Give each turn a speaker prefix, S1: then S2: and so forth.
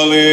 S1: Oh.